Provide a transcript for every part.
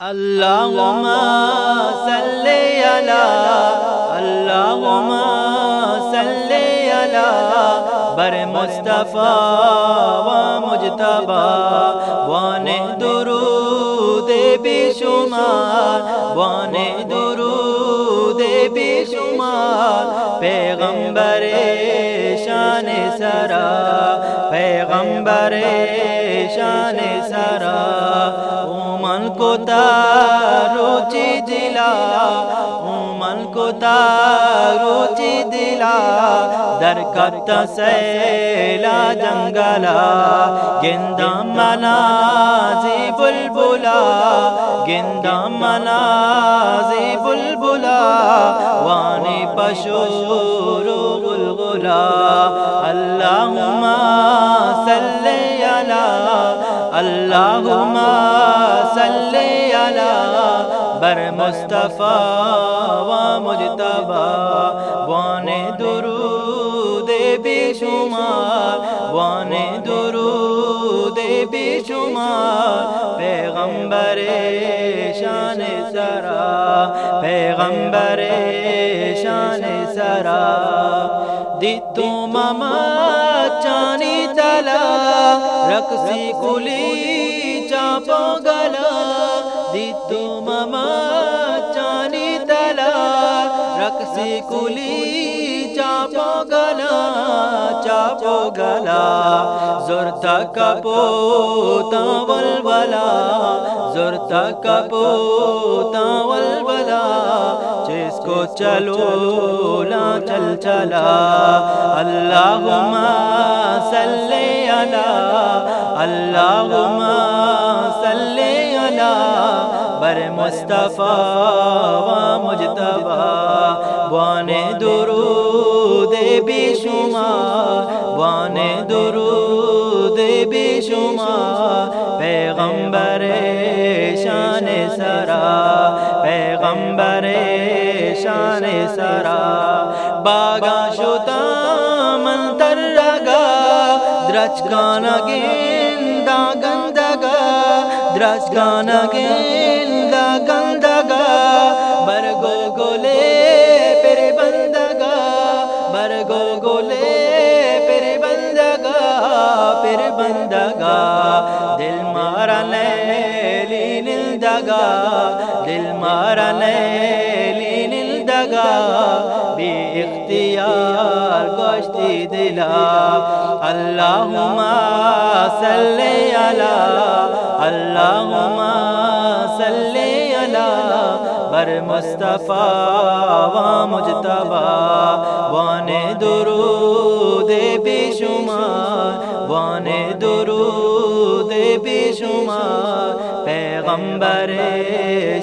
اللهم صل على اللهم صل على بر مصطفى ومجتبى وان درود بے شمار، وان درود بے شمار، پیغمبر شان سرا، پیغمبر شان سرا من کو روچی دلا من کو روچی دلا در کت سیلا جنگلا گندا منا زی بلبلا گندا منا زی بلبلا وانی پشو رو بلبلا اللہم صلی علی اللہم صلی علی بر مصطفیٰ و مجتبہ وان درود بے شمار. وان درود بے شمار. پیغمبر شان سرا. پیغمبر شان سرا. دی تو ماما چانی تلا. رقصی کلی چاپو گلا دی تو ماما چانی گلا چاپو گلا زرتا کپو بلا زرتا کپو تاول بلا جس کو چلو لا چل چلا اللہم صلی علی اللہم علی بر مصطفیٰ و مجتبہ وان درود بے شمار وان درود بے شمار، پیغمبر شان سرا، پیغمبر شان سرا باغا شتا منتر رگا درچ گانا گندا گندگا درچ گانا گندگا برگو گولے پر بندگا برگو گولے پر بندگا پر بندگا دل مارا لیلی نلدگا دل مارا لیلی نلدگا بی دلا اللہم صلی علی اللہم صلی علی بر مصطفیٰ و مجتبہ وان درود بے شمار، وان درود بے شمار پیغمبر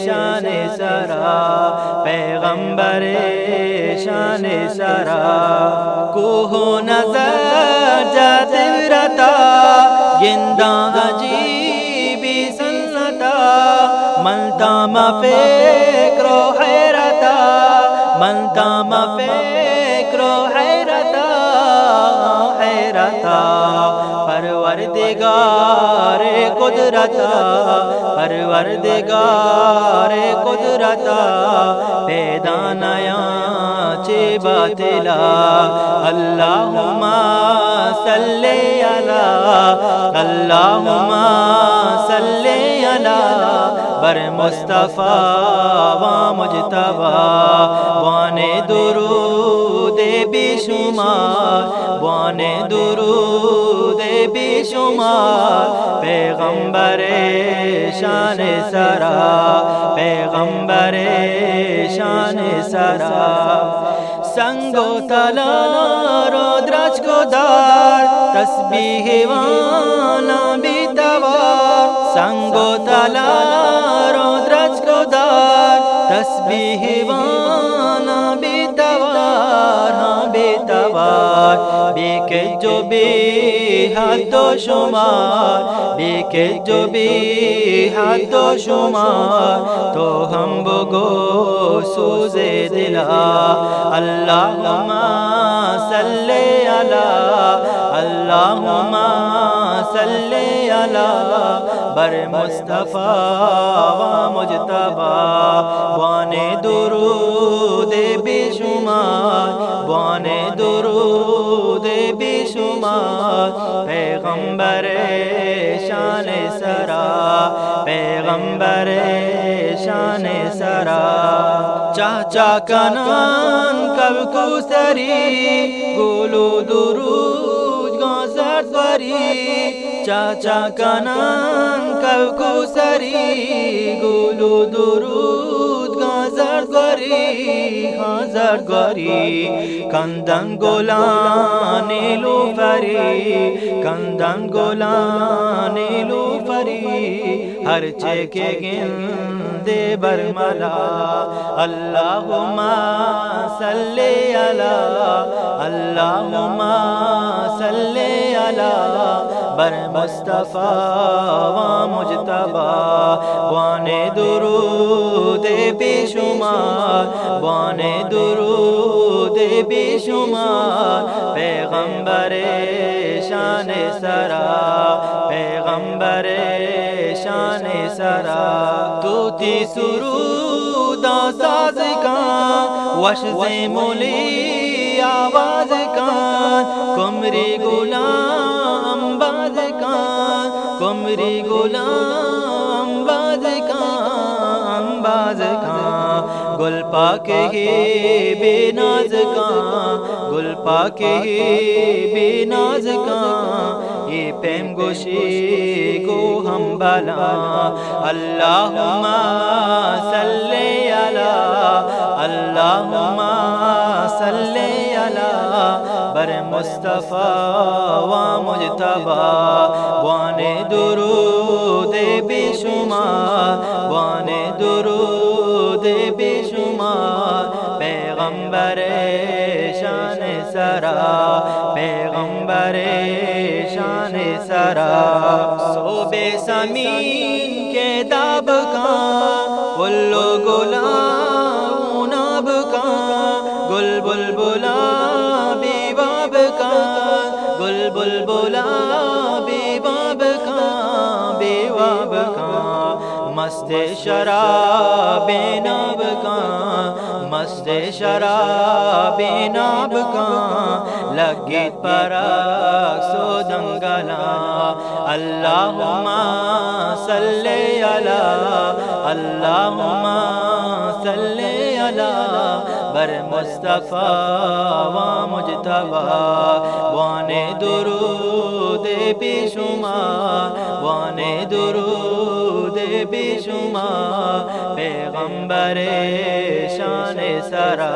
شان سرا، پیغمبر شان سرا، کوہ نظر جات رتا گندا عجیبی سنتا ملتا ما و حیرتا ملتا ما و حیرتا حیرتا پروردگار قدرتا پروردگار قدرتا پیدا نیا چی باطلا اللہم صلی علی اللہم صلی علی بر مصطفیٰ و مجتبہ وان درود بے شمار وان درود بے شمار، پیغمبر شان سرا، پیغمبر شان سرا۔ سنگو تلا رو درج کو دار، تسبیح وانا بیتوار سنگو تلا رو درج کو دار، تسبیح وانا بیتوار بے جو بے حد و شمار بے جو بے حد و شمار، تو ہم بگو سوز دلا اللہم صلی اللہ اللہم صلی علی بر مصطفیٰ و مجھ مجتبا بان درود بے شمار. بان درود بے شمار. پیغمبر شان سرا. پیغمبر شان سرا. چاچا کنان کب کو سری. گولو درود گازر سری چاچا کانان کب کو سری گولو درود گازر گری حاضر ہاں گری کندن گولان لو فری، کندن گولان لو فری، ہر چے کے گندے برملا اللہم صلی علی، اللہم صلی بر مصطفیٰ و مجتبا بان درود بے شمار بان درود بے شمار. پیغمبر شان سرا، پیغمبر شان سرا. تو تی سرودا ساز کا وش سے مولی آواز کا کمری غلام باز کا کمری غلام باز کا باز کا گل پاک ہی بے ناز کا گل پاک ہی بے ناز کا یہ پیم گوشی کو ہم بلا اللہم صلی علی اللہم صلی بر مصطفیٰ و مجتبا بان درود بے شمار، بان درود بے شمار، پیغمبر شان سرا، پیغمبر شان سرا. سو بے سمین کے داب کا بلو گلا ناب کا گل بل بلا بے باب کا گل بل بلا بے باب کا بے باب کا مست شراب ناب کا مست شراب ناب کا لگی پراک سو دنگلا، اللہم صلی علی، اللہم صلی علی بر مصطفیٰ و مجتبا وان درود بے شمار وان درود بے شمار پیغمبر شان سرا،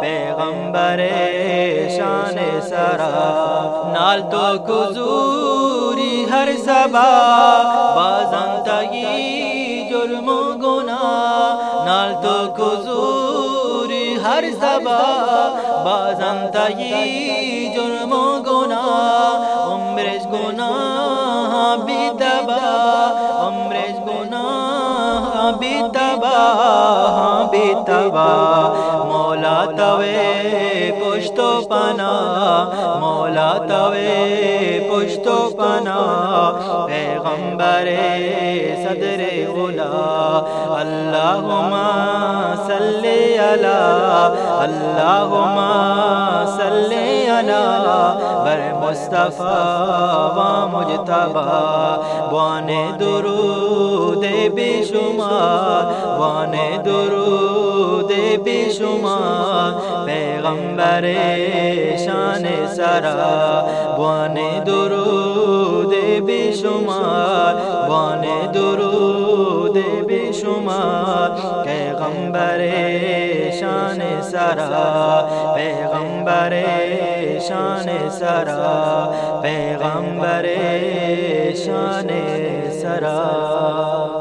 پیغمبر شان سرا. نال تو کزوری ہر سبا بازن تگی ہر سبا بازم تگی جرم و گناہ عمرش گناہ بی تبا عمرش گناہ بی تبا بھی تبا مولا توے پنا، مولا توے پشتو پنا، پیغمبر صدر غلا اللہم صلی علی، اللہم صلی علی، بر مصطفیٰ و مجتبا بان درود بے شمار، بان درود بے شمار پیغمبر شان سرا بان درود بے شمار بان درود بے شمار پیغمبر شان سرا، پیغمبر شان سرا، پیغمبر شان سرا۔